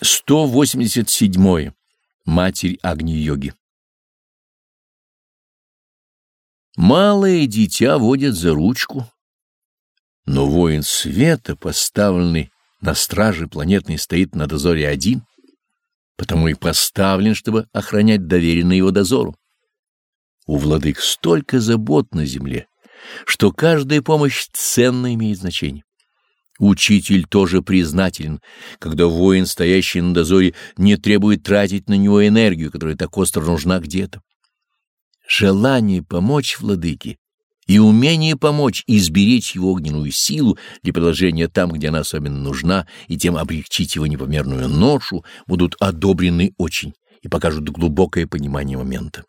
187. Матерь Агни-йоги Малое дитя водит за ручку, но воин света, поставленный на страже планетной, стоит на дозоре один, потому и поставлен, чтобы охранять доверенное его дозору. У владык столько забот на земле, что каждая помощь ценно имеет значение. Учитель тоже признателен, когда воин, стоящий на дозоре, не требует тратить на него энергию, которая так остро нужна где-то. Желание помочь владыке и умение помочь и сберечь его огненную силу для приложения там, где она особенно нужна, и тем облегчить его непомерную ношу, будут одобрены очень и покажут глубокое понимание момента.